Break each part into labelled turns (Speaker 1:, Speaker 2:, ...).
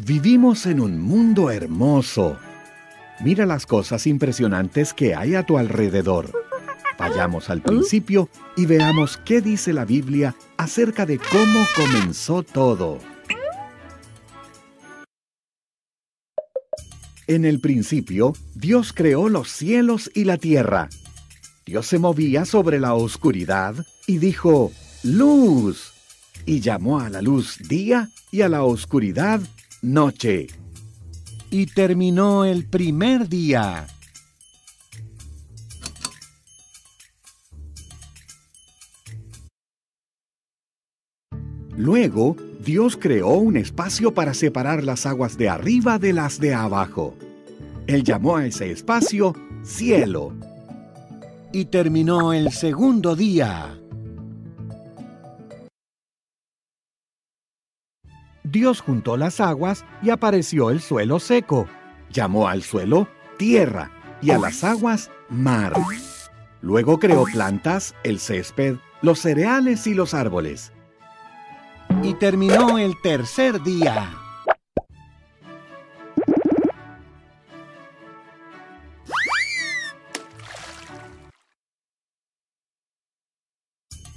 Speaker 1: Vivimos en un mundo hermoso. Mira las cosas impresionantes que hay a tu alrededor. Vayamos al principio y veamos qué dice la Biblia acerca de cómo comenzó todo. En el principio, Dios creó los cielos y la tierra. Dios se movía sobre la oscuridad y dijo, luz, y llamó a la luz día y a la oscuridad noche. Y terminó el primer día. Luego, Dios creó un espacio para separar las aguas de arriba de las de abajo. Él llamó a ese espacio cielo. Y terminó el segundo día. Dios juntó las aguas y apareció el suelo seco. Llamó al suelo tierra y a las aguas mar. Luego creó plantas, el césped, los cereales y los árboles y terminó el tercer día.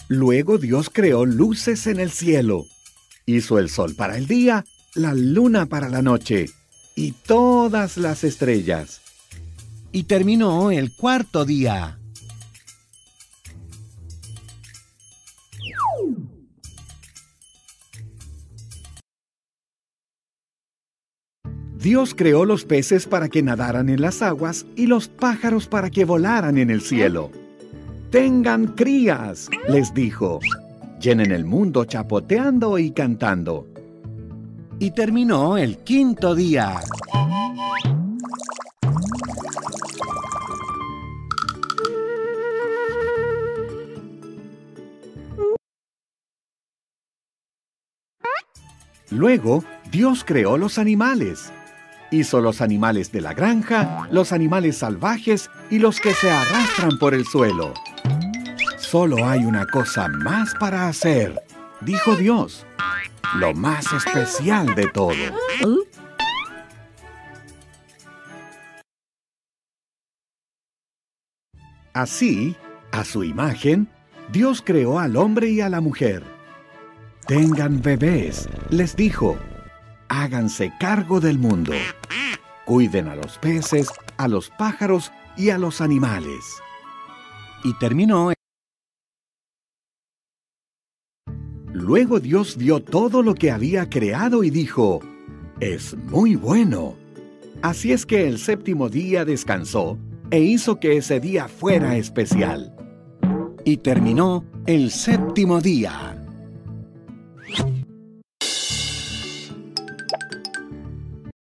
Speaker 1: Luego Dios creó luces en el cielo. Hizo el sol para el día, la luna para la noche y todas las estrellas. Y terminó el cuarto día. Dios creó los peces para que nadaran en las aguas y los pájaros para que volaran en el cielo. Tengan crías, les dijo. Llenen el mundo chapoteando y cantando. Y terminó el quinto día. Luego, Dios creó los animales Hizo los animales de la granja, los animales salvajes y los que se arrastran por el suelo. Solo hay una cosa más para hacer, dijo Dios, lo más especial de todo. Así, a su imagen, Dios creó al hombre y a la mujer. Tengan bebés, les dijo, háganse cargo del mundo. Cuiden a los peces, a los pájaros y a los animales. Y terminó. Luego Dios vio todo lo que había creado y dijo, es muy bueno. Así es que el séptimo día descansó e hizo que ese día fuera especial. Y terminó el séptimo día.